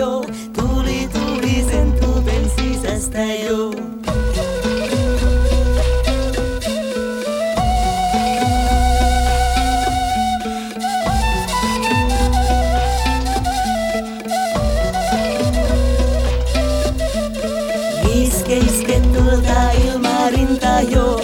jo. Tuli, tuli sen tuupen sisästä jo. Iske, iske tuolta ilmarinta jo.